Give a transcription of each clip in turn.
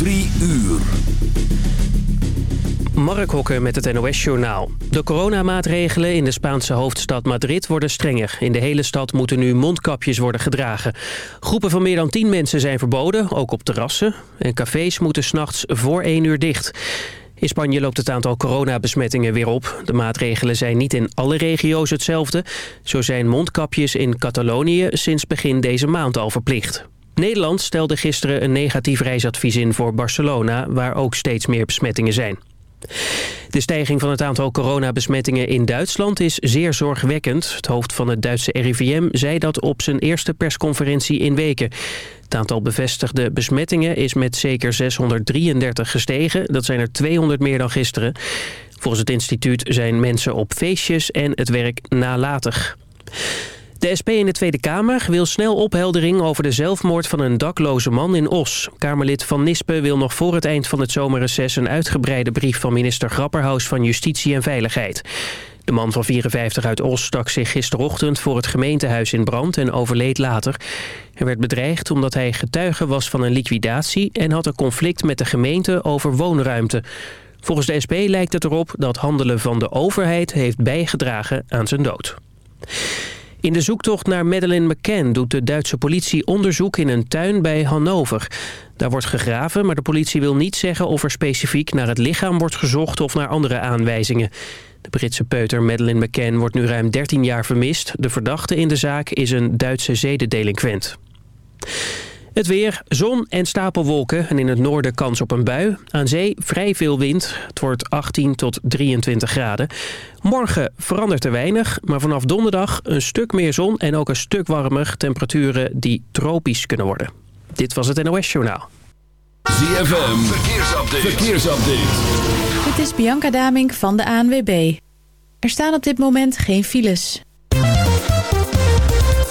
Drie uur. Mark Hokker met het NOS-journaal. De coronamaatregelen in de Spaanse hoofdstad Madrid worden strenger. In de hele stad moeten nu mondkapjes worden gedragen. Groepen van meer dan 10 mensen zijn verboden, ook op terrassen. En cafés moeten s'nachts voor 1 uur dicht. In Spanje loopt het aantal coronabesmettingen weer op. De maatregelen zijn niet in alle regio's hetzelfde. Zo zijn mondkapjes in Catalonië sinds begin deze maand al verplicht. Nederland stelde gisteren een negatief reisadvies in voor Barcelona... waar ook steeds meer besmettingen zijn. De stijging van het aantal coronabesmettingen in Duitsland is zeer zorgwekkend. Het hoofd van het Duitse RIVM zei dat op zijn eerste persconferentie in weken. Het aantal bevestigde besmettingen is met zeker 633 gestegen. Dat zijn er 200 meer dan gisteren. Volgens het instituut zijn mensen op feestjes en het werk nalatig. De SP in de Tweede Kamer wil snel opheldering over de zelfmoord van een dakloze man in Os. Kamerlid Van Nispen wil nog voor het eind van het zomerreces een uitgebreide brief van minister Grapperhaus van Justitie en Veiligheid. De man van 54 uit Os stak zich gisterochtend voor het gemeentehuis in brand en overleed later. Hij werd bedreigd omdat hij getuige was van een liquidatie en had een conflict met de gemeente over woonruimte. Volgens de SP lijkt het erop dat handelen van de overheid heeft bijgedragen aan zijn dood. In de zoektocht naar Madeleine McCann doet de Duitse politie onderzoek in een tuin bij Hannover. Daar wordt gegraven, maar de politie wil niet zeggen of er specifiek naar het lichaam wordt gezocht of naar andere aanwijzingen. De Britse peuter Madeleine McCann wordt nu ruim 13 jaar vermist. De verdachte in de zaak is een Duitse zedendelinquent. Het weer, zon en stapelwolken en in het noorden kans op een bui. Aan zee vrij veel wind. Het wordt 18 tot 23 graden. Morgen verandert er weinig, maar vanaf donderdag een stuk meer zon... en ook een stuk warmer temperaturen die tropisch kunnen worden. Dit was het NOS Journaal. ZFM, verkeersupdate. verkeersupdate. Dit is Bianca Damink van de ANWB. Er staan op dit moment geen files.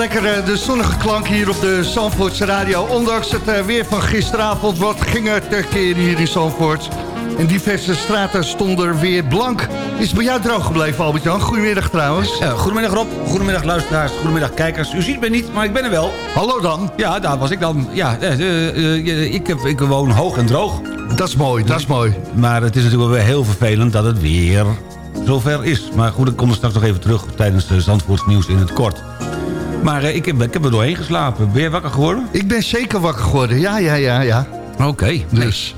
lekker eh, de zonnige klank hier op de Zandvoortse radio. Ondanks het eh, weer van gisteravond, wat ging er ter keer hier in Zandvoort. En diverse straten stonden weer blank. Is het bij jou droog gebleven, Albert-Jan? Goedemiddag trouwens. Goedemiddag Rob, goedemiddag luisteraars, goedemiddag kijkers. U ziet me niet, maar ik ben er wel. Hallo dan. Ja, daar was ik dan. Ja, ik, heb, ik woon hoog en droog. Dat is mooi, dat is mooi. Maar het is natuurlijk wel heel vervelend dat het weer zover is. Maar goed, ik kom er straks nog even terug tijdens de Zandvoorts nieuws in het kort. Maar uh, ik, heb, ik heb er doorheen geslapen. Ben je wakker geworden? Ik ben zeker wakker geworden, ja, ja, ja, ja. Oké. Okay. Dus.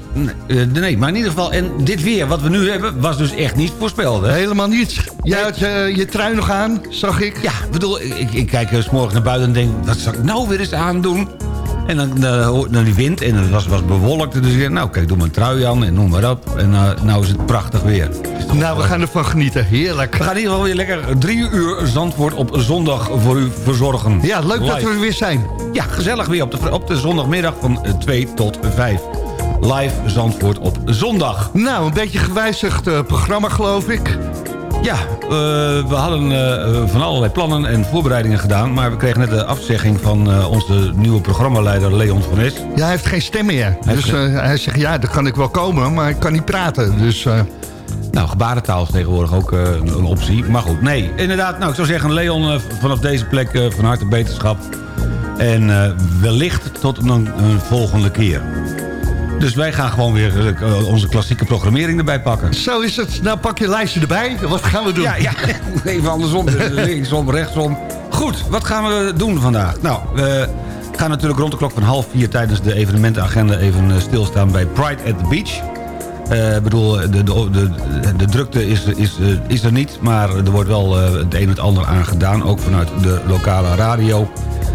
Nee, nee, maar in ieder geval... En dit weer wat we nu hebben, was dus echt niet voorspeld, hè? Helemaal niet. Jij had je, je trui nog aan, zag ik. Ja, bedoel, ik, ik kijk eens morgen naar buiten en denk... wat zal ik nou weer eens aandoen? En dan, dan die wind en het was, was bewolkt. Dus ik nou kijk, doe mijn trui aan en noem maar op. En uh, nou is het prachtig weer. Nou, we gaan ervan genieten. Heerlijk. We gaan in ieder geval weer lekker drie uur Zandvoort op zondag voor u verzorgen. Ja, leuk dat we er weer zijn. Ja, gezellig weer op de, op de zondagmiddag van 2 tot 5. Live Zandvoort op zondag. Nou, een beetje gewijzigd uh, programma geloof ik. Ja, uh, we hadden uh, van allerlei plannen en voorbereidingen gedaan... maar we kregen net de afzegging van uh, onze nieuwe programmaleider Leon van Es. Ja, hij heeft geen stem meer. Hij dus hij zegt, ja, daar kan ik wel komen, maar ik kan niet praten. Dus... Nou, gebarentaal is tegenwoordig ook een optie. Maar goed, nee. Inderdaad, nou, ik zou zeggen, Leon, vanaf deze plek van harte beterschap. En wellicht tot een, een volgende keer. Dus wij gaan gewoon weer uh, onze klassieke programmering erbij pakken. Zo is het. Nou, pak je lijstje erbij. Wat gaan we doen? Ja, ja. even andersom. linksom, rechtsom. Goed, wat gaan we doen vandaag? Nou, we gaan natuurlijk rond de klok van half vier... tijdens de evenementenagenda even eh, stilstaan bij Pride at the Beach. Ik uh, bedoel, de, de, de, de, drukte is, is, is er niet, maar er wordt wel het een en het ander aan gedaan. Ook vanuit de lokale radio.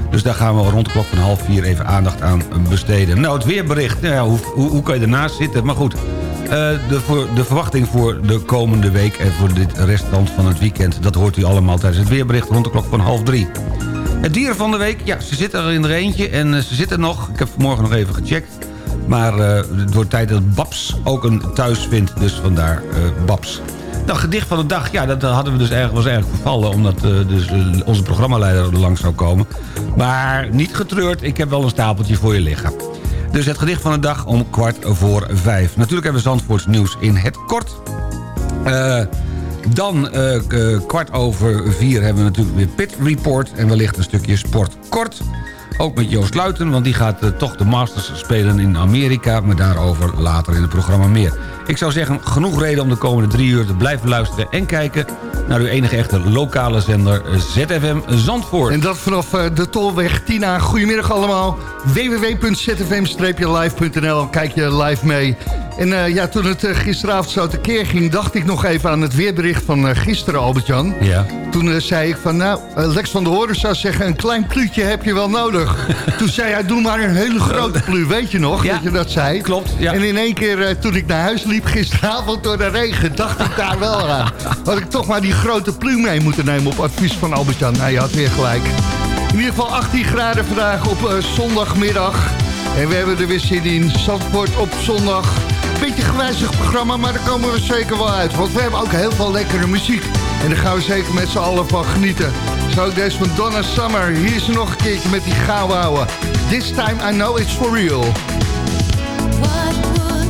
Dus daar gaan we rond de klok van half vier even aandacht aan besteden. Nou, het weerbericht. Nou ja, hoe, hoe, hoe, kan je ernaast zitten? Maar goed, uh, de, voor, de verwachting voor de komende week... en voor dit restant van het weekend... dat hoort u allemaal tijdens het weerbericht rond de klok van half drie. Het dier van de week, ja, ze zitten er in er eentje en uh, ze zitten nog. Ik heb vanmorgen nog even gecheckt. Maar uh, het wordt tijd dat Babs ook een thuis vindt. Dus vandaar Babs. Nou, gedicht van de dag, ja, dat hadden we dus eigenlijk, was eigenlijk vervallen... omdat uh, dus, uh, onze programmaleider er langs zou komen. Maar niet getreurd, ik heb wel een stapeltje voor je liggen. Dus het gedicht van de dag om kwart voor vijf. Natuurlijk hebben we Zandvoorts nieuws in het kort. Uh, dan kwart over vier hebben we natuurlijk weer Pit Report... en wellicht een stukje sport kort... Ook met Joost Luiten, want die gaat toch de Masters spelen in Amerika. Maar daarover later in het programma meer. Ik zou zeggen, genoeg reden om de komende drie uur te blijven luisteren... en kijken naar uw enige echte lokale zender ZFM Zandvoort. En dat vanaf uh, de Tolweg Tina. Goedemiddag allemaal. www.zfm-live.nl Kijk je live mee. En uh, ja, toen het uh, gisteravond zo tekeer ging... dacht ik nog even aan het weerbericht van uh, gisteren, Albert-Jan. Ja. Toen zei ik van, nou, Lex van der Hoorn zou zeggen... een klein pluutje heb je wel nodig. toen zei hij, doe maar een hele grote plu. Weet je nog ja. dat je dat zei? Klopt, ja. En in één keer, toen ik naar huis liep gisteravond door de regen... dacht ik daar wel aan. Had ik toch maar die grote plu mee moeten nemen... op advies van Albert-Jan. Nou, je had weer gelijk. In ieder geval 18 graden vandaag op zondagmiddag. En we hebben er weer zin in. Zandvoort op zondag beetje gewijzigd programma, maar daar komen we zeker wel uit. Want we hebben ook heel veel lekkere muziek. En daar gaan we zeker met z'n allen van genieten. Zo deze van Donna Summer. Hier is ze nog een keertje met die gauw This time I know it's for real. I love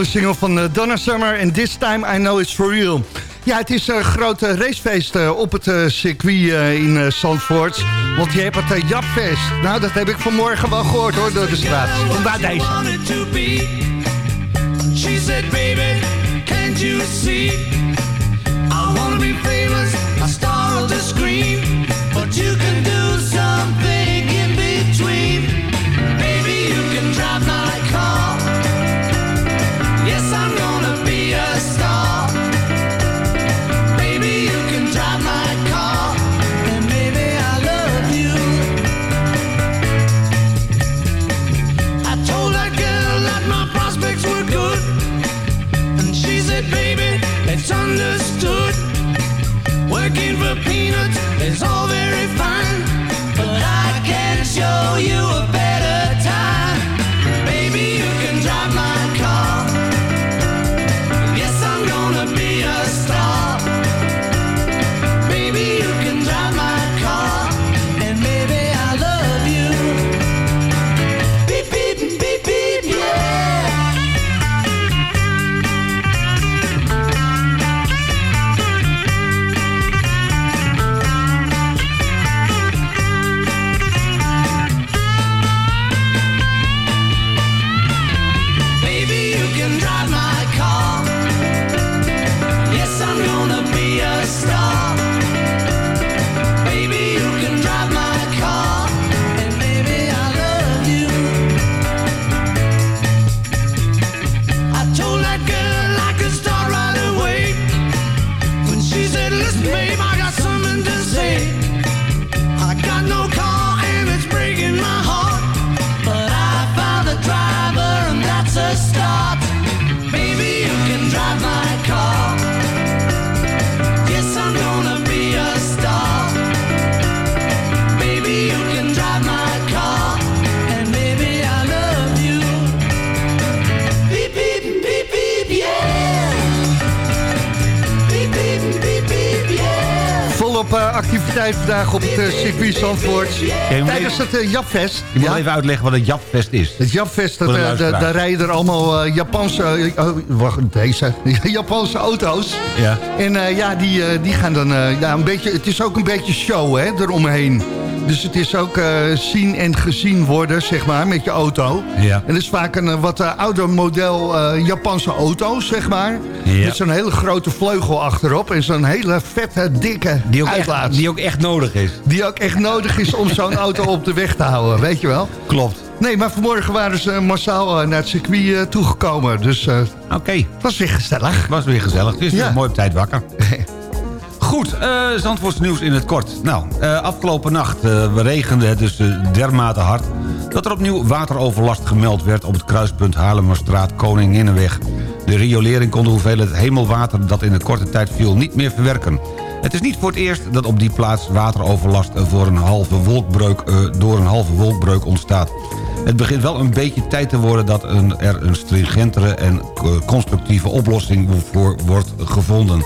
oude single van uh, Donna Summer. And this time I know it's for real. Ja, het is een groot racefeest uh, op het circuit in Zandvoort. Want je hebt het Japfest. Nou, dat heb ik vanmorgen wel gehoord hoor, door de straat. Vandaar deze. She said, baby, can't you see? Is all Tijdens het uh, Japfest. Je moet even uitleggen wat een Japfest is. Het Japfest, dat, uh, luisteraar. daar rijden er allemaal uh, Japanse, uh, oh, wacht, deze, Japanse auto's. Ja. En ja, die, die gaan dan, ja, een beetje, het is ook een beetje show hè, eromheen. Dus het is ook uh, zien en gezien worden, zeg maar, met je auto. Ja. En het is vaak een uh, wat uh, ouder model Japanse auto, zeg maar. Ja. Met zo'n hele grote vleugel achterop en zo'n hele vette, dikke Die ook, uitlaat. echt, die ook echt nodig is. Die ook echt nodig is om zo'n auto op de weg te houden, weet je wel. Klopt. Nee, maar vanmorgen waren ze massaal naar het circuit toegekomen. Dus uh, Oké. Okay. was weer gezellig. Was weer gezellig. Dus Ja. mooi op tijd wakker. Goed, uh, Zandvoorts nieuws in het kort. Nou, uh, afgelopen nacht uh, regende het dus dermate hard... dat er opnieuw wateroverlast gemeld werd op het kruispunt Haarlemmerstraat Koninginnenweg. De riolering kon de hoeveelheid hemelwater dat in de korte tijd viel niet meer verwerken. Het is niet voor het eerst dat op die plaats wateroverlast voor een halve wolkbreuk, door een halve wolkbreuk ontstaat. Het begint wel een beetje tijd te worden dat er een stringentere en constructieve oplossing voor wordt gevonden.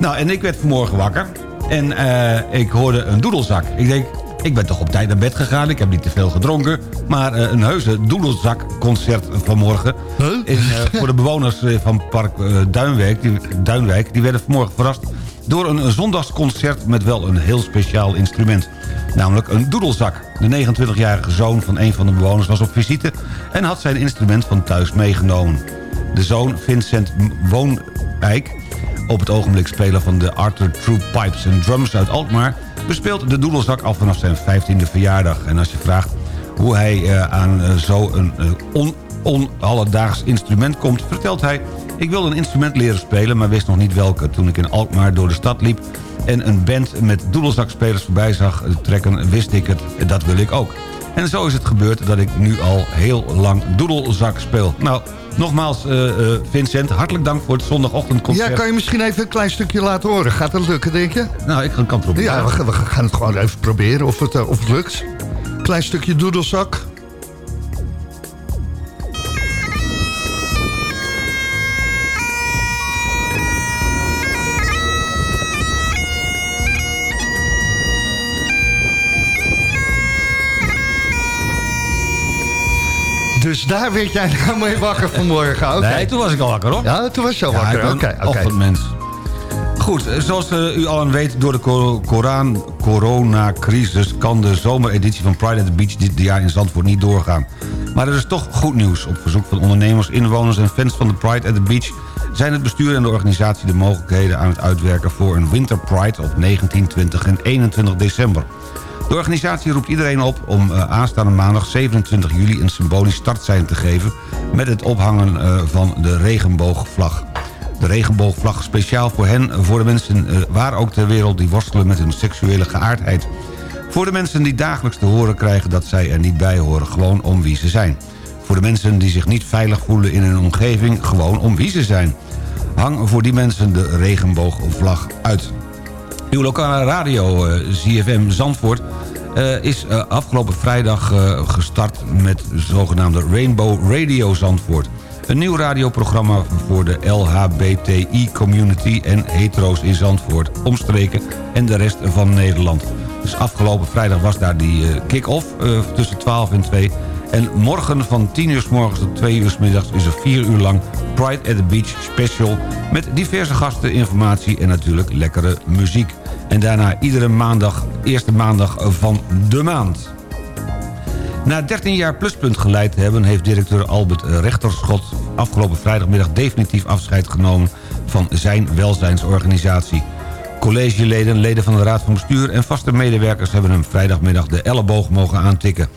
Nou, en ik werd vanmorgen wakker en uh, ik hoorde een doedelzak. Ik denk, ik ben toch op tijd naar bed gegaan, ik heb niet te veel gedronken... maar uh, een heuse doedelzakconcert vanmorgen... Huh? Uh, voor de bewoners van park Duinwijk, die, Duinwijk... die werden vanmorgen verrast door een zondagsconcert met wel een heel speciaal instrument. Namelijk een doedelzak. De 29-jarige zoon van een van de bewoners was op visite... en had zijn instrument van thuis meegenomen. De zoon Vincent Woonijk op het ogenblik speler van de Arthur True Pipes and Drums uit Alkmaar... bespeelt de doedelzak al vanaf zijn 15e verjaardag. En als je vraagt hoe hij uh, aan uh, zo'n uh, on, on-alledaags instrument komt... vertelt hij... ik wilde een instrument leren spelen, maar wist nog niet welke. Toen ik in Alkmaar door de stad liep en een band met doedelzakspelers voorbij zag trekken... wist ik het, dat wil ik ook. En zo is het gebeurd dat ik nu al heel lang doedelzak speel. Nou, nogmaals, uh, uh, Vincent, hartelijk dank voor het zondagochtendconcert. Ja, kan je misschien even een klein stukje laten horen? Gaat dat lukken, denk je? Nou, ik kan het proberen. Ja, we, we, gaan het gewoon even proberen of het, uh, of het lukt. Klein stukje doedelzak. Dus daar werd jij nou mee wakker vanmorgen. Oké. Nee, toen was ik al wakker hoor. Ja, toen was je al Ja, wakker. Oké, oké. ochtendmens. Goed, eh, zoals eh, u allen weet, door de Koran- coronacrisis... kan de zomereditie van Pride at the Beach dit jaar in Zandvoort niet doorgaan. Maar er is toch goed nieuws. Op verzoek van ondernemers, inwoners en fans van de Pride at the Beach... zijn het bestuur en de organisatie de mogelijkheden aan het uitwerken... voor een Winter Pride op 19, 20 en 21 december. De organisatie roept iedereen op om eh, aanstaande maandag 27 juli... een symbolisch startsein te geven met het ophangen eh, van de regenboogvlag. De regenboogvlag speciaal voor hen, voor de mensen eh, waar ook ter wereld... die worstelen met hun seksuele geaardheid. Voor de mensen die dagelijks te horen krijgen dat zij er niet bij horen... gewoon om wie ze zijn. Voor de mensen die zich niet veilig voelen in hun omgeving... gewoon om wie ze zijn. Hang voor die mensen de regenboogvlag uit. Uw lokale radio, eh, ZFM Zandvoort... eh, is eh, afgelopen vrijdag gestart met de zogenaamde Rainbow Radio Zandvoort. Een nieuw radioprogramma voor de LHBTI-community en hetero's in Zandvoort, omstreken en de rest van Nederland. Dus afgelopen vrijdag was daar die kick-off tussen 12 en 2... En morgen van 10 uur s morgens tot 2 uur s middags is er 4 uur lang Pride at the Beach special... met diverse gasten, informatie en natuurlijk lekkere muziek. En daarna iedere maandag, eerste maandag van de maand. Na 13 jaar pluspunt geleid hebben... heeft directeur Albert Rechterschot afgelopen vrijdagmiddag definitief afscheid genomen... van zijn welzijnsorganisatie. Collegeleden, leden van de Raad van Bestuur en vaste medewerkers... hebben hem vrijdagmiddag de elleboog mogen aantikken.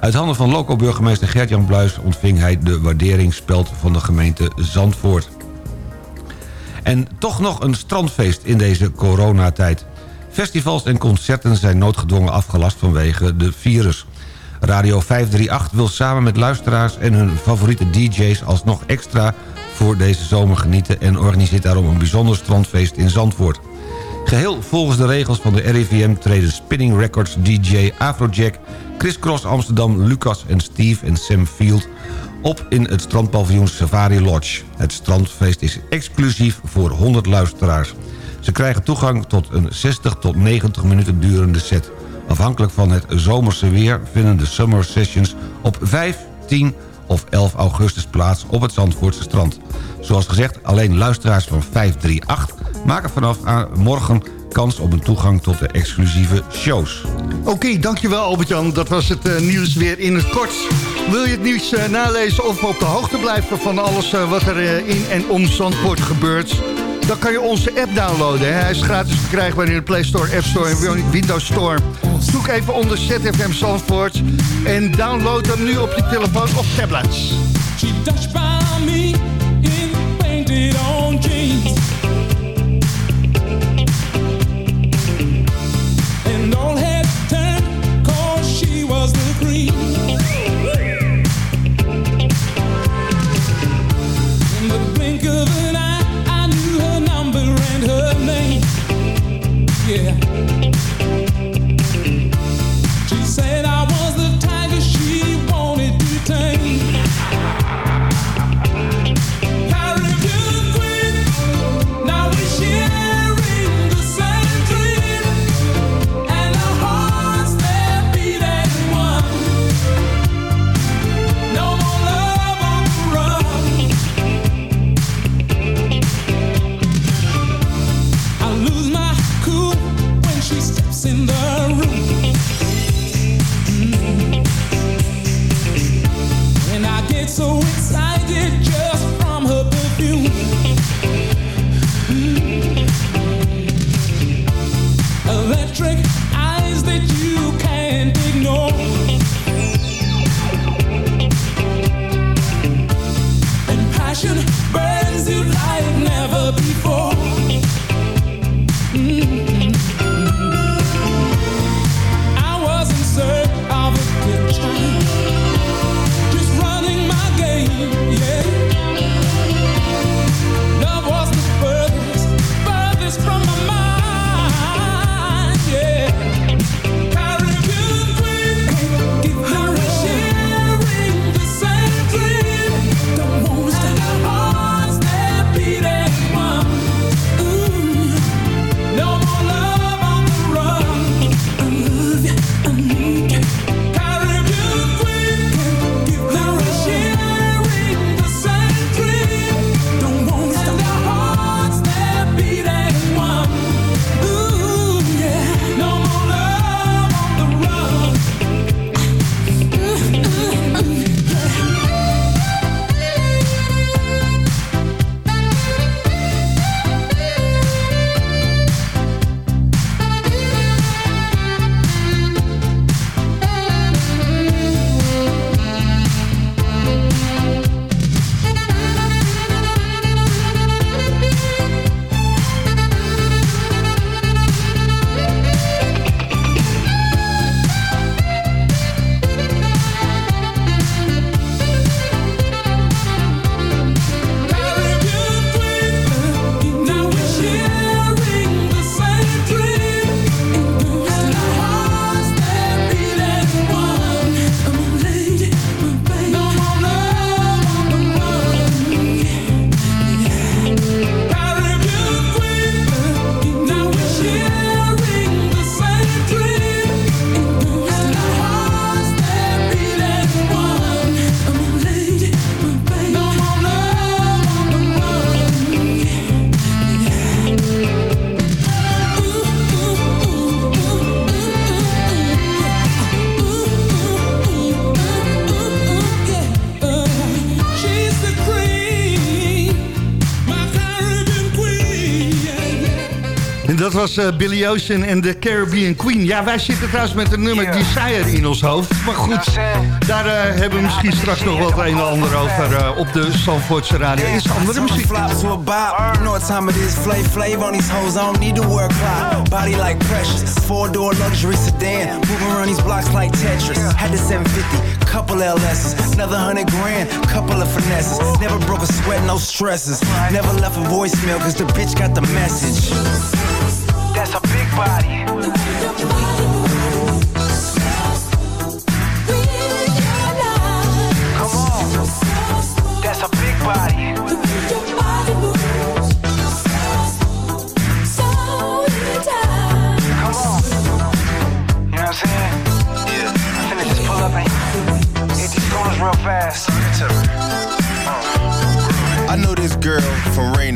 Uit handen van loco-burgemeester Gert-Jan Bluis... ontving hij de waarderingsspeld van de gemeente Zandvoort. En toch nog een strandfeest in deze coronatijd. Festivals en concerten zijn noodgedwongen afgelast vanwege de virus. Radio 538 wil samen met luisteraars en hun favoriete DJ's... alsnog extra voor deze zomer genieten... en organiseert daarom een bijzonder strandfeest in Zandvoort. Geheel volgens de regels van de RIVM treden Spinning Records DJ Afrojack... Chris Cross Amsterdam, Lucas en Steve en Sam Field... op in het strandpaviljoen Safari Lodge. Het strandfeest is exclusief voor 100 luisteraars. Ze krijgen toegang tot een 60 tot 90 minuten durende set. Afhankelijk van het zomerse weer vinden de Summer Sessions op 5, 10 of 11 augustus plaats op het Zandvoortse strand. Zoals gezegd, alleen luisteraars van 538 maken vanaf aan morgen kans op een toegang tot de exclusieve shows. Oké, dankjewel Albert-Jan. Dat was het eh, nieuws weer in het kort. Wil je het nieuws eh, nalezen of op de hoogte blijven van alles eh, wat er in en om Zandvoort gebeurt... dan kan je onze app downloaden. Hè. Hij is gratis verkrijgbaar in de Play Store, App Store en Windows Store. Zoek even onder ZFM Zandvoort en download hem nu op je telefoon of tablets. She touched by me was eh, Billy Ocean en de Caribbean Queen. Ja, wij zitten trouwens met een nummer Desire in ons hoofd. Maar goed, daar eh, hebben we misschien straks nog wat een en ander over eh, op de Zandvoortse radio. Is andere muziek. Body like precious. Four door luxury sedan. Moving around these blocks like Tetris. Had the 750. Couple LS's. Another hundred grand. Couple of finesses. Never broke a sweat, no stresses. Never left a voicemail cause the bitch got the message. That's a big body.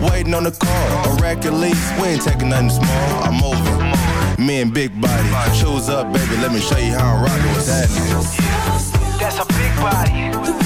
Waiting on the call, a rack at least. We ain't taking nothing small. I'm moving. Me and Big Body. Choose up, baby. Let me show you how I'm rocking with that. That's a big body.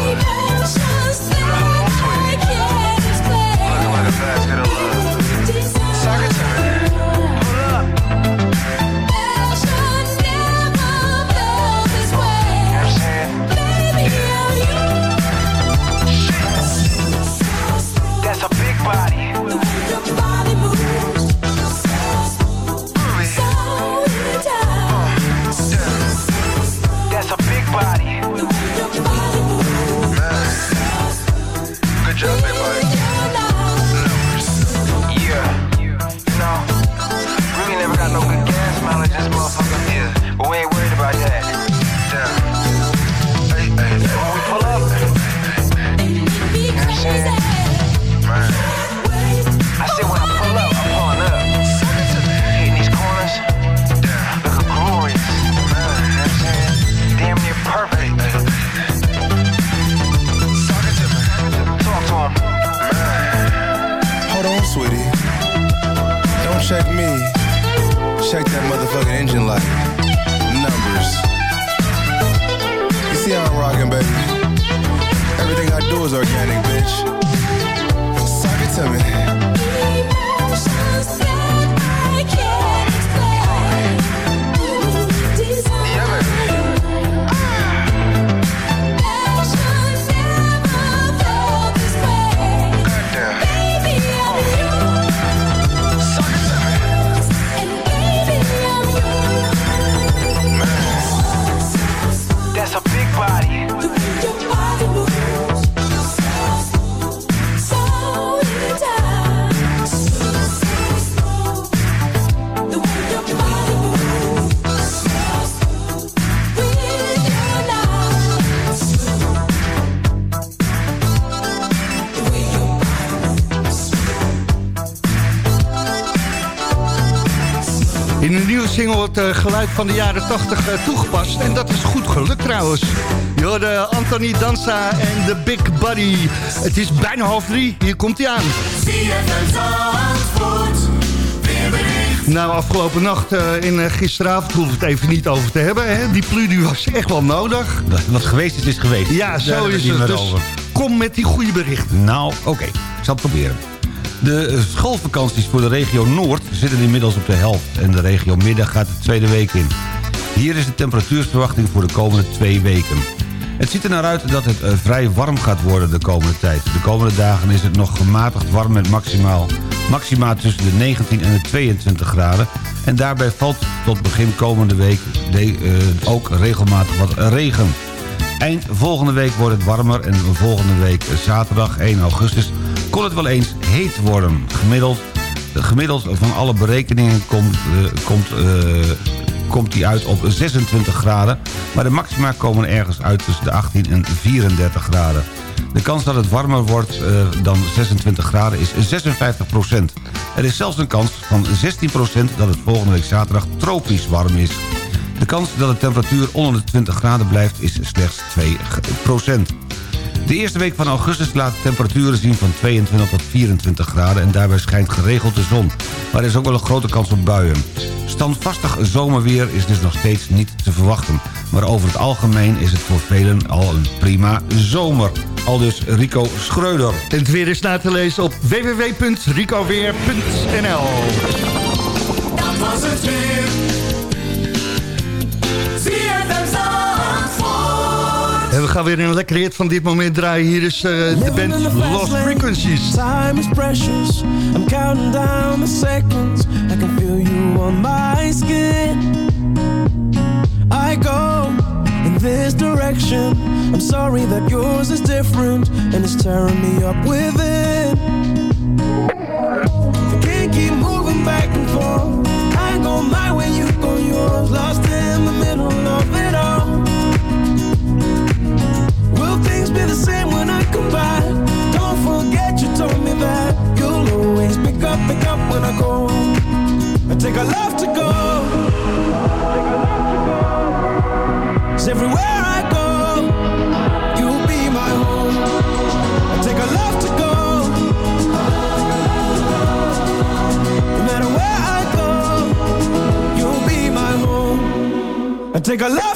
Wordt het geluid van de jaren 80 eh, toegepast. En dat is goed gelukt trouwens. Je Anthony Danza en The Big Buddy. Het is bijna half drie. Hier komt hij aan. Nou, afgelopen nacht uh, en uh, gisteravond hoeven we het even niet over te hebben. Hè? Die plu was echt wel nodig. Wat geweest is, is geweest. Ja, zo is het. Dus over. kom met die goede berichten. Nou, oké. Ik zal het proberen. De schoolvakanties voor de regio Noord zitten inmiddels op de helft... en de regio Midden gaat de tweede week in. Hier is de temperatuursverwachting voor de komende twee weken. Het ziet er naar uit dat het eh, vrij warm gaat worden de komende tijd. De komende dagen is het nog gematigd warm met maximaal, maxima tussen de 19 en de 22 graden. En daarbij valt tot begin komende week eh, ook regelmatig wat regen. Eind volgende week wordt het warmer en volgende week eh, zaterdag 1 augustus kon het wel eens heet worden. Gemiddeld, gemiddeld van alle berekeningen komt, eh, komt, eh, komt die uit op 26 graden. Maar de maxima komen ergens uit tussen de 18 en 34 graden. De kans dat het warmer wordt eh, dan 26 graden is 56% Er is zelfs een kans van 16% dat het volgende week zaterdag tropisch warm is. De kans dat de temperatuur onder de 20 graden blijft is slechts 2 de eerste week van augustus laat temperaturen zien van 22 tot 24 graden... en daarbij schijnt geregeld de zon. Maar er is ook wel een grote kans op buien. Standvastig zomerweer is dus nog steeds niet te verwachten. Maar over het algemeen is het voor velen al een prima zomer. Al dus Rico Schreuder. En het weer is na te lezen op www.ricoweer.nl Dat was het weer. Gaan weer een lekker hit van dit moment draaien. Hier is eh, de band Lost Frequencies. Time is precious. I'm counting down the seconds. I can feel you on my skin. I go in this direction. I'm sorry that yours is different and it's tearing me up within. I can't keep moving back and forth. I go my way, you go yours. Lost in the middle of it all. Home. I take a love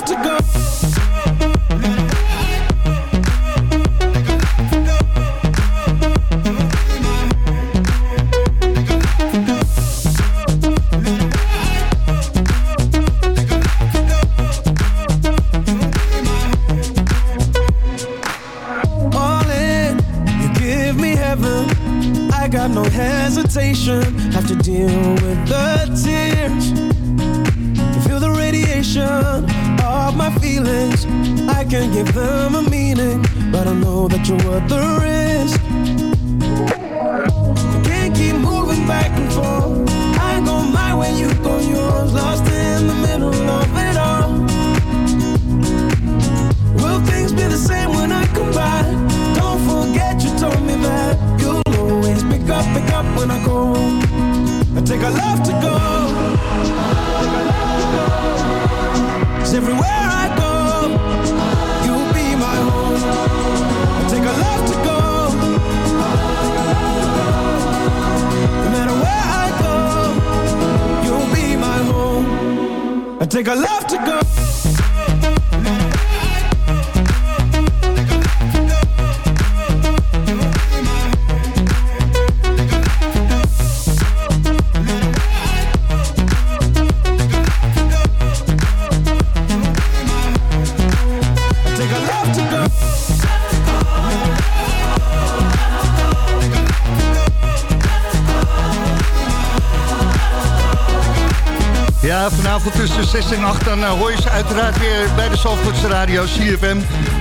Tussen 6 en 8 dan eh, hoor je ze uiteraard weer bij de Zandvoortse Radio CFM.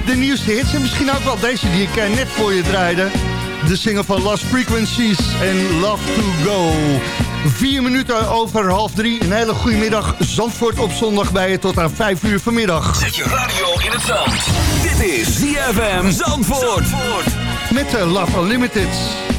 De nieuwste hits en misschien ook wel deze die ik eh, net voor je draaide. De single van Lost Frequencies en Love to Go. Vier minuten over half drie. Een hele goede middag. Zandvoort op zondag bij je tot aan vijf uur vanmiddag. Zet je radio in het zand. Dit is ZFM Zandvoort. Met uh, Love Unlimited.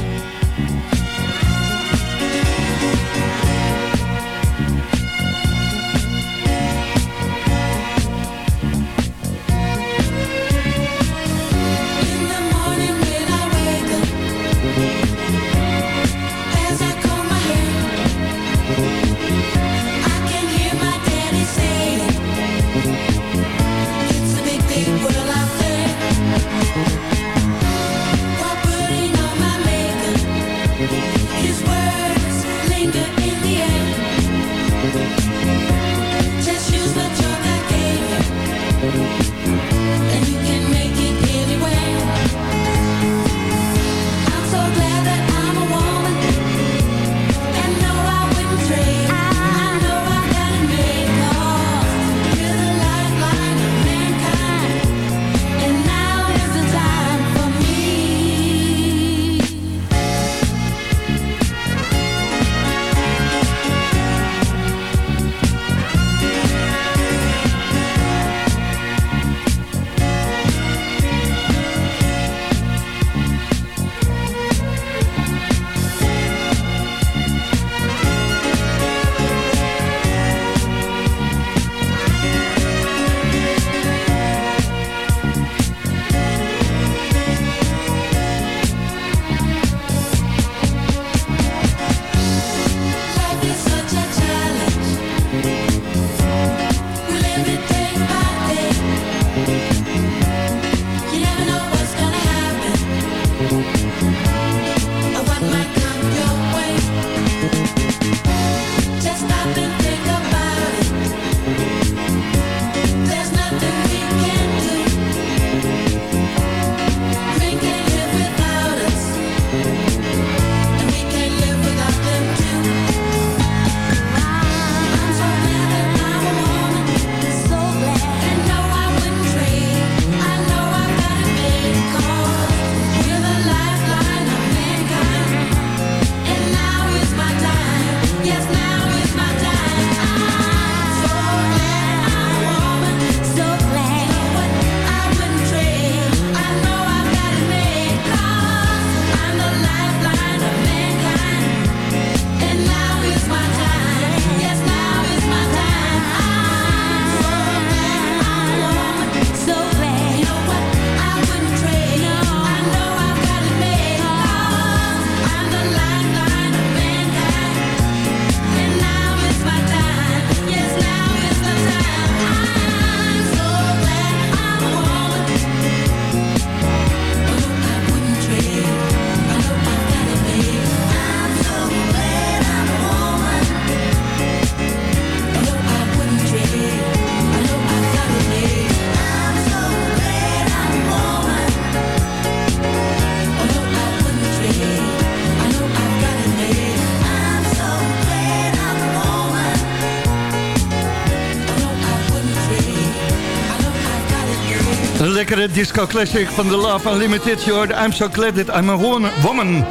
Lekkere disco classic van The Love Unlimited. Je hoorde I'm so glad that I'm a woman.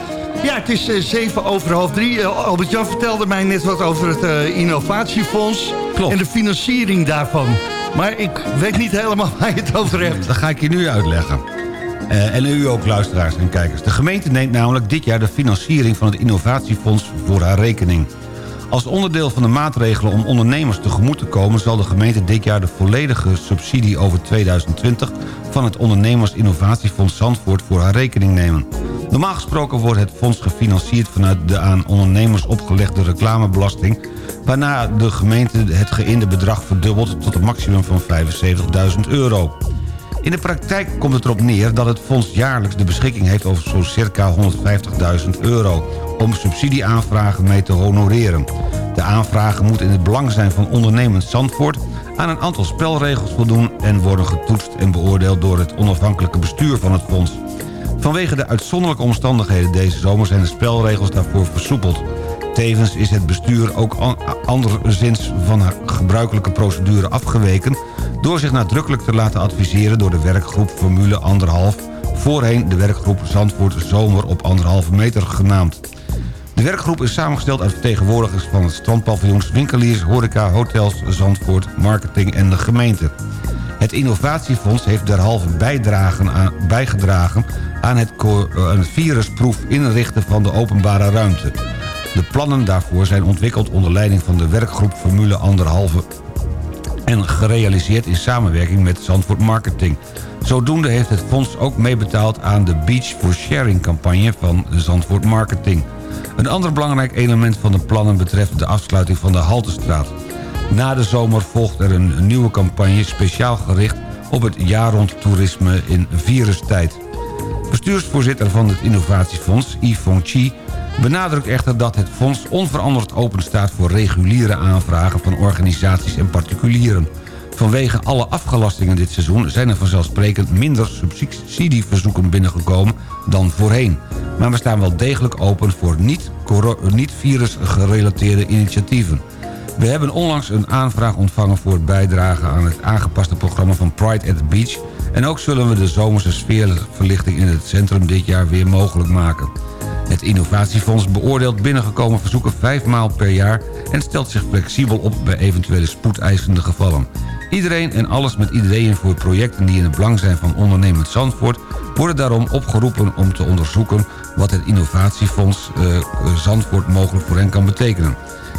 Ja, het is uh, zeven over half drie. Uh, Albert-Jan vertelde mij net wat over het uh, innovatiefonds. Klopt. En de financiering daarvan. Maar ik weet niet helemaal waar je het over hebt. Dat ga ik je nu uitleggen. En u ook, luisteraars en kijkers. De gemeente neemt namelijk dit jaar de financiering van het innovatiefonds voor haar rekening. Als onderdeel van de maatregelen om ondernemers tegemoet te komen... zal de gemeente dit jaar de volledige subsidie over 2020... van het Ondernemers Innovatiefonds Zandvoort voor haar rekening nemen. Normaal gesproken wordt het fonds gefinancierd vanuit de aan ondernemers opgelegde reclamebelasting... waarna de gemeente het geïnde bedrag verdubbelt tot een maximum van 75.000 euro. In de praktijk komt het erop neer dat het fonds jaarlijks de beschikking heeft over zo'n circa 150.000 euro om subsidieaanvragen mee te honoreren. De aanvragen moeten in het belang zijn van ondernemend Zandvoort aan een aantal spelregels voldoen en worden getoetst en beoordeeld door het onafhankelijke bestuur van het fonds. Vanwege de uitzonderlijke omstandigheden deze zomer zijn de spelregels daarvoor versoepeld. Tevens is het bestuur ook anderszins van haar gebruikelijke procedure afgeweken... door zich nadrukkelijk te laten adviseren door de werkgroep Formule 1,5... voorheen de werkgroep Zandvoort Zomer op 1,5 meter genaamd. De werkgroep is samengesteld uit vertegenwoordigers van het strandpaviljoens... winkeliers, horeca, hotels, Zandvoort, marketing en de gemeente. Het innovatiefonds heeft derhalve aan, bijgedragen aan het, aan het virusproef inrichten van de openbare ruimte. De plannen daarvoor zijn ontwikkeld onder leiding van de werkgroep Formule 1,5 en gerealiseerd in samenwerking met Zandvoort Marketing. Zodoende heeft het fonds ook meebetaald aan de Beach for Sharing campagne van Zandvoort Marketing. Een ander belangrijk element van de plannen betreft de afsluiting van de Haltestraat. Na de zomer volgt er een nieuwe campagne speciaal gericht op het jaar rond toerisme in virustijd. Bestuursvoorzitter van het innovatiefonds, Yvonne Chi benadrukt echter dat het fonds onveranderd open staat voor reguliere aanvragen van organisaties en particulieren. Vanwege alle afgelastingen dit seizoen zijn er vanzelfsprekend minder subsidieverzoeken binnengekomen dan voorheen. Maar we staan wel degelijk open voor niet-virus-gerelateerde initiatieven. We hebben onlangs een aanvraag ontvangen voor het bijdragen aan het aangepaste programma van Pride at the Beach... en ook zullen we de zomerse sfeerverlichting in het centrum dit jaar weer mogelijk maken. Het innovatiefonds beoordeelt binnengekomen verzoeken vijf maal per jaar... en stelt zich flexibel op bij eventuele spoedeisende gevallen. Iedereen en alles met ideeën voor projecten die in het belang zijn van ondernemend Zandvoort... worden daarom opgeroepen om te onderzoeken wat het innovatiefonds uh, Zandvoort mogelijk voor hen kan betekenen.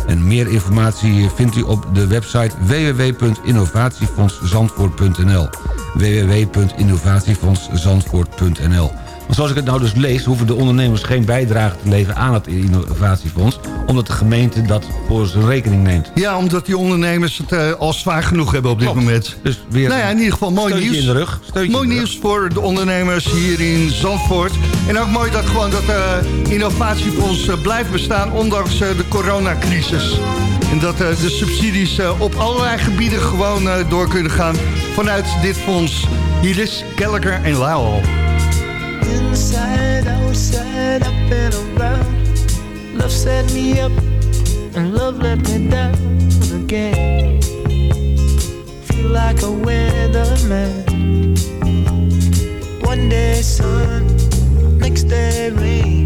En meer informatie vindt u op de website www.innovatiefondszandvoort.nl www.innovatiefondszandvoort.nl maar zoals ik het nou dus lees... hoeven de ondernemers geen bijdrage te leveren aan het innovatiefonds... omdat de gemeente dat voor zijn rekening neemt. Ja, omdat die ondernemers het uh, al zwaar genoeg hebben op dit moment. Dus weer nou ja, in ieder geval mooi nieuws. in de rug. mooi nieuws voor de ondernemers hier in Zandvoort. En ook mooi dat gewoon dat uh, innovatiefonds uh, blijft bestaan... ondanks de coronacrisis. En dat de subsidies op allerlei gebieden gewoon door kunnen gaan... vanuit dit fonds. Hier is Gallagher en Lowell. Inside, outside, up and around. Love set me up, and love let me down again. Feel like a weatherman. One day sun, next day rain.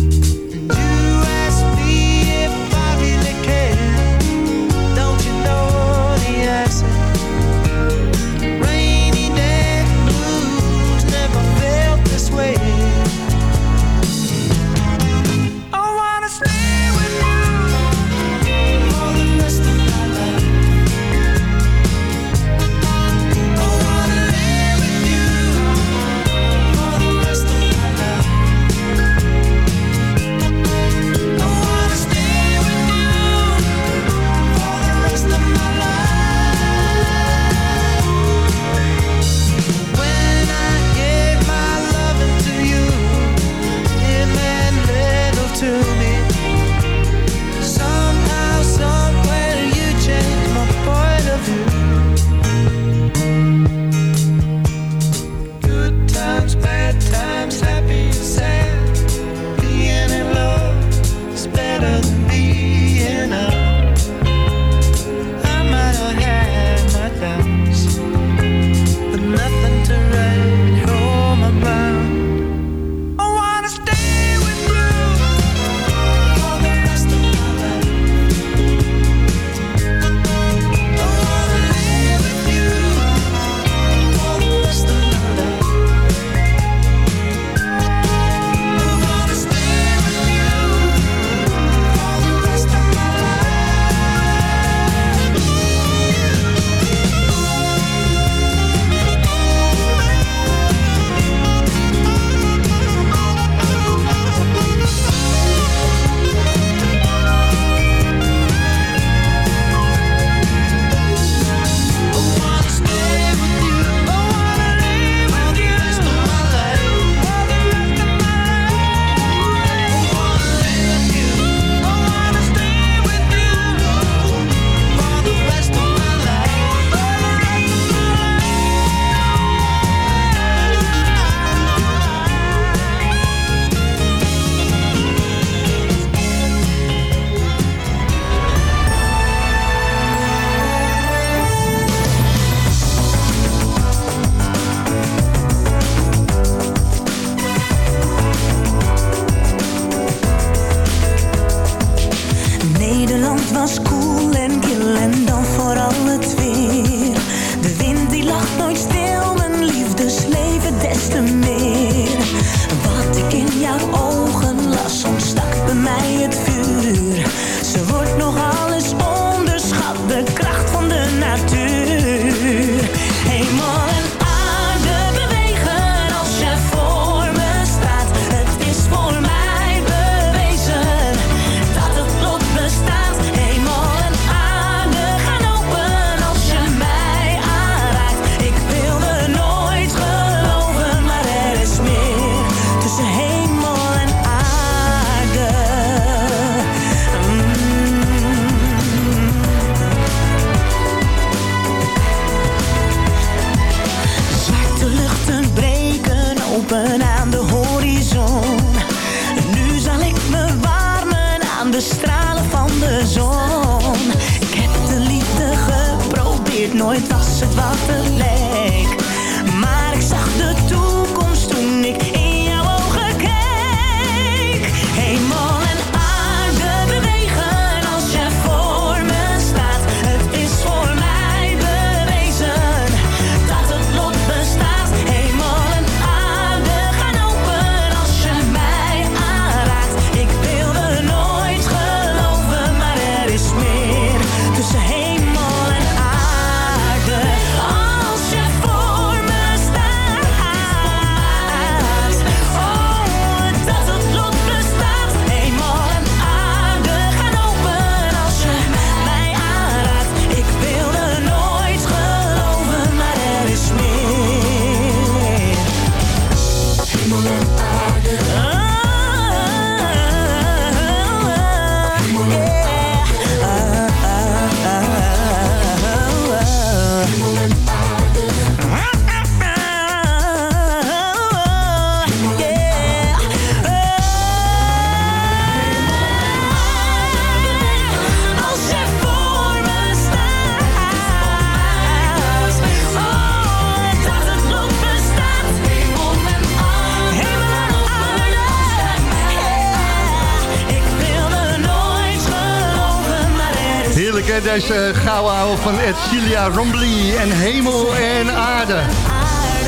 deze eh, gouden van Edcilia Rombly en Hemel en Aarde.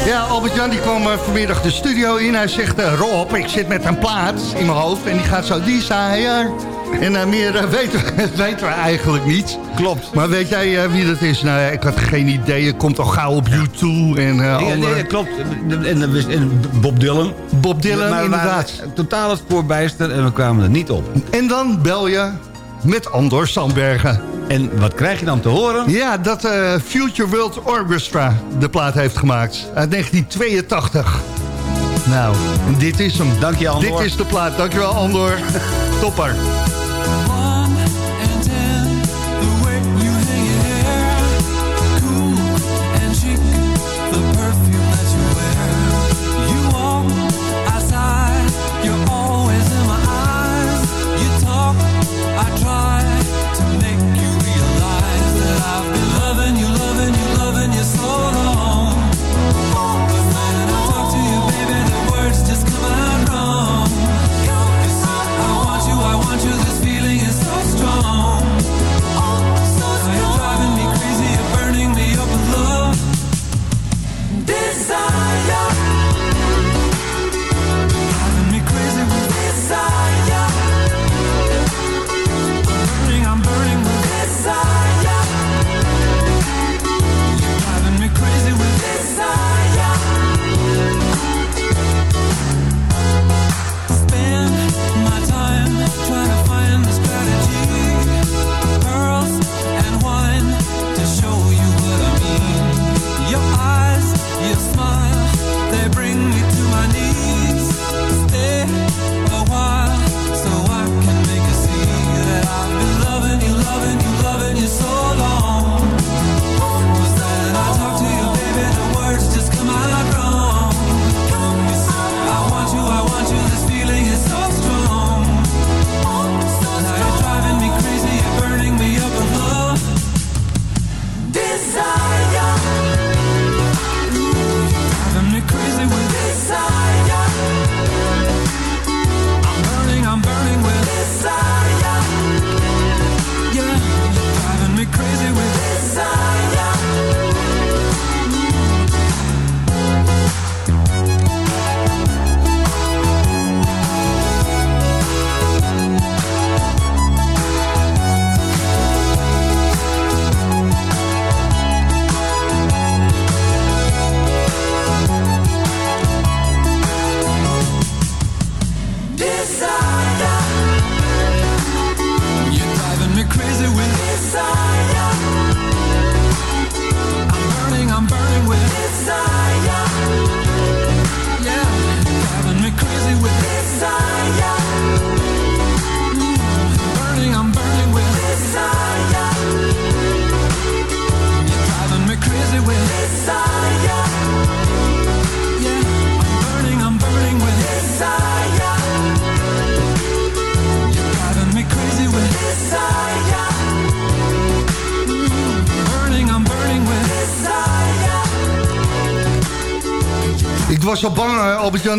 Ja, Albert-Jan die kwam eh, vanmiddag de studio in. Hij zegt, uh, Rob, ik zit met een plaat in mijn hoofd. En die gaat zo die saaier. En uh, meer weten, we, weten we eigenlijk niet. Klopt. Maar weet jij wie dat is? Nou, ik had geen idee. Je komt al gauw op YouTube. En, ja, nee, nee, klopt. En, Bob Dylan. Bob Dylan, maar inderdaad. Totale spoorbijster en we kwamen er niet op. En dan bel je met Andor Sandbergen. En wat krijg je dan te horen? Ja, dat eh, Future World Orchestra de plaat heeft gemaakt. Uit 1982. Nou, dit is hem. Dank je, Andor. Dit is de plaat. Dank je wel, Andor. Topper.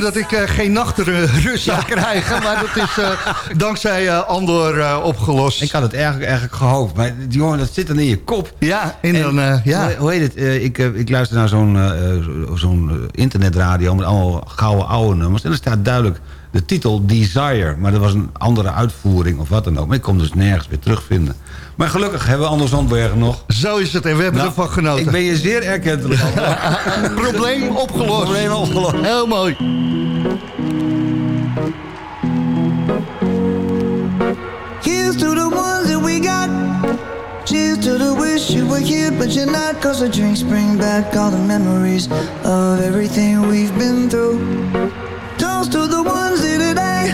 Dat ik eh, geen nachtrust zou krijgen. Maar dat is eh, dankzij eh, Andor opgelost. Ik had het eigenlijk, eigenlijk gehoopt. Maar die jongen, dat zit dan in je kop. Ja, in En ja. Hoe, heet het? Ik, ik luister naar zo'n zo- zo'n internetradio met allemaal gouden oude nummers. En er staat duidelijk de titel Desire. Maar dat was een andere uitvoering of wat dan ook. Maar ik kon dus nergens weer terugvinden. Maar gelukkig hebben we Anders Zandbergen nog. Zo is het en we hebben Nou, ervan genoten. Ik ben je zeer erkentelijk. Probleem opgelost. Probleem opgelost. Heel mooi. Here's to the ones that we got. Cheers to the wish you were here, but you're not. Cause the drinks bring back all the memories of everything we've been through. Toast to the ones here today.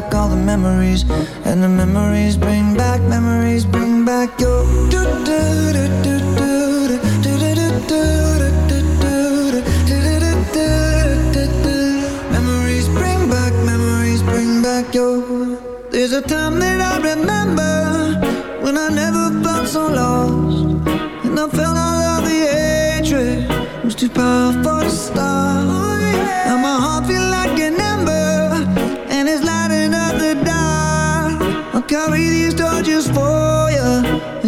back all the memories. And the memories bring back, memories bring back your. Memories bring back, memories bring back your. There's a time that I remember when I never felt so lost,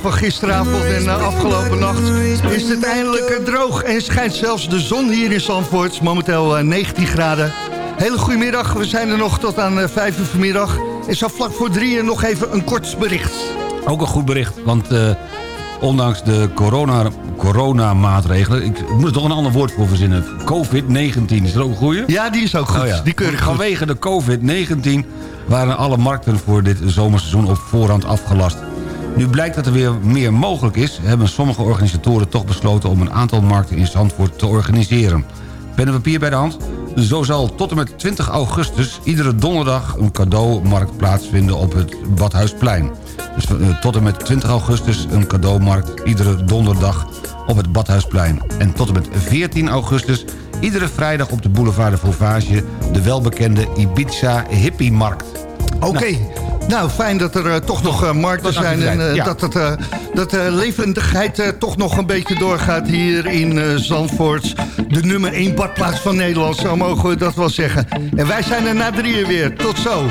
Van gisteravond en uh, afgelopen nacht is het eindelijk eh, droog. En schijnt zelfs de zon hier in Zandvoort. Momenteel eh, 19 graden. Hele goede middag. We zijn er nog tot aan eh, 5 uur vanmiddag. En zo vlak voor drieën nog even een kort bericht. Ook een goed bericht, want eh, ondanks de corona, coronamaatregelen... Ik, ik moet er toch een ander woord voor verzinnen. COVID-19, is dat ook een goeie? Ja, die is ook goed. Oh ja. Die keur ik goed. Vanwege de COVID-19 waren alle markten voor dit zomerseizoen op voorhand afgelast. Nu blijkt dat er weer meer mogelijk is... hebben sommige organisatoren toch besloten om een aantal markten in Zandvoort te organiseren. Pen en papier bij de hand? Zo zal tot en met 20 augustus iedere donderdag een cadeaumarkt plaatsvinden op het Badhuisplein. Dus eh, tot en met 20 augustus een cadeaumarkt iedere donderdag op het Badhuisplein. En tot en met 14 augustus iedere vrijdag op de boulevard de Fauvage... de welbekende Ibiza Hippiemarkt. Oké. Nou, Nou, fijn dat er eh, toch nog eh, markten zijn... en eh, ja. dat, het, dat de levendigheid toch nog een beetje doorgaat hier in Zandvoort. De nummer 1 badplaats van Nederland, zo mogen we dat wel zeggen. En wij zijn er na drieën weer. Tot zo.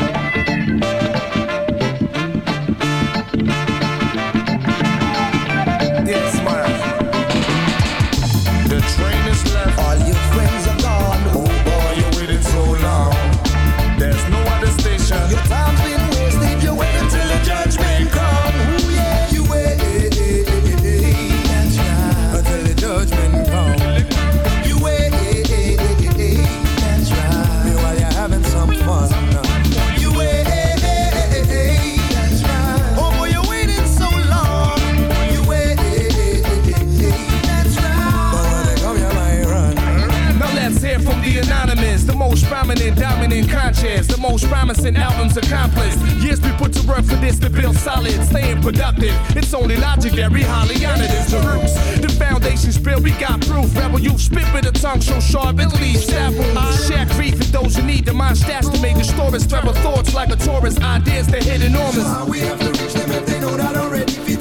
The most promising albums accomplished. Years we put to work for this to build solid, staying productive. It's only logic that we highly honored is the roots. The foundation's built, we got proof. Rebel you spit with a tongue so sharp it leaves several. Share grief with those who need the mind stats to make the stories. Travel thoughts like a tourist, ideas that hit enormous. So We have to reach them if they know that already.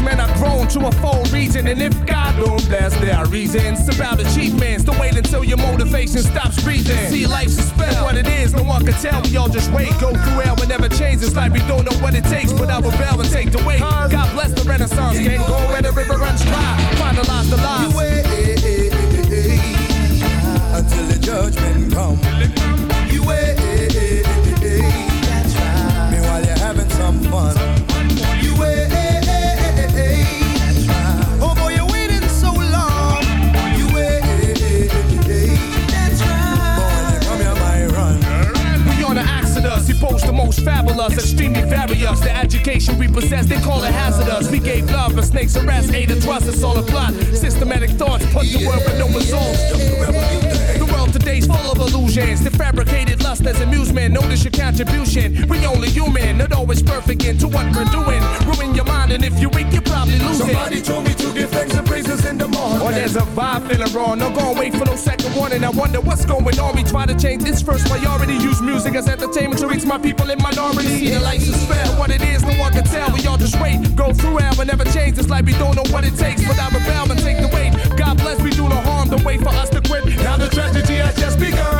If you teaching. The postmen are grown to a full region, and if God don't bless, there are reasons. It's about achievements. Don't wait until your motivation stops breathing. See, life's a spell. What it is, no one can tell. We all just wait, go through hell, but never change. It's like we don't know what it takes, but I rebel and take the weight. God bless the Renaissance, can't go where the river runs dry. Finalize the lies. You wait until the judgment come. Fabulous, extremely various. The education we possess, they call it hazardous. We gave love a snake's arrest, aid and trust, it's all a plot. Systematic thoughts put to work with no results. The world today's full of illusions. The fabricated lust as amusement. Notice your contribution. We only human, not always perfect into what we're doing. Ruin your mind, and if you weak, you probably lose it. Somebody told me to give thanks and praises in the morning. Or there's a vibe feeling wrong. No gonna wait for no second warning. I wonder what's going on. We try to change this first priority. Use music as entertainment to reach my people in minority. See the lights is spell. What it is, no one can tell. We all just wait. Go through hell, but never change. It's like we don't know what it takes. But I rebel and take the weight. God bless, we do no harm. Don't wait for us to quit. Now the tragedy has just begun.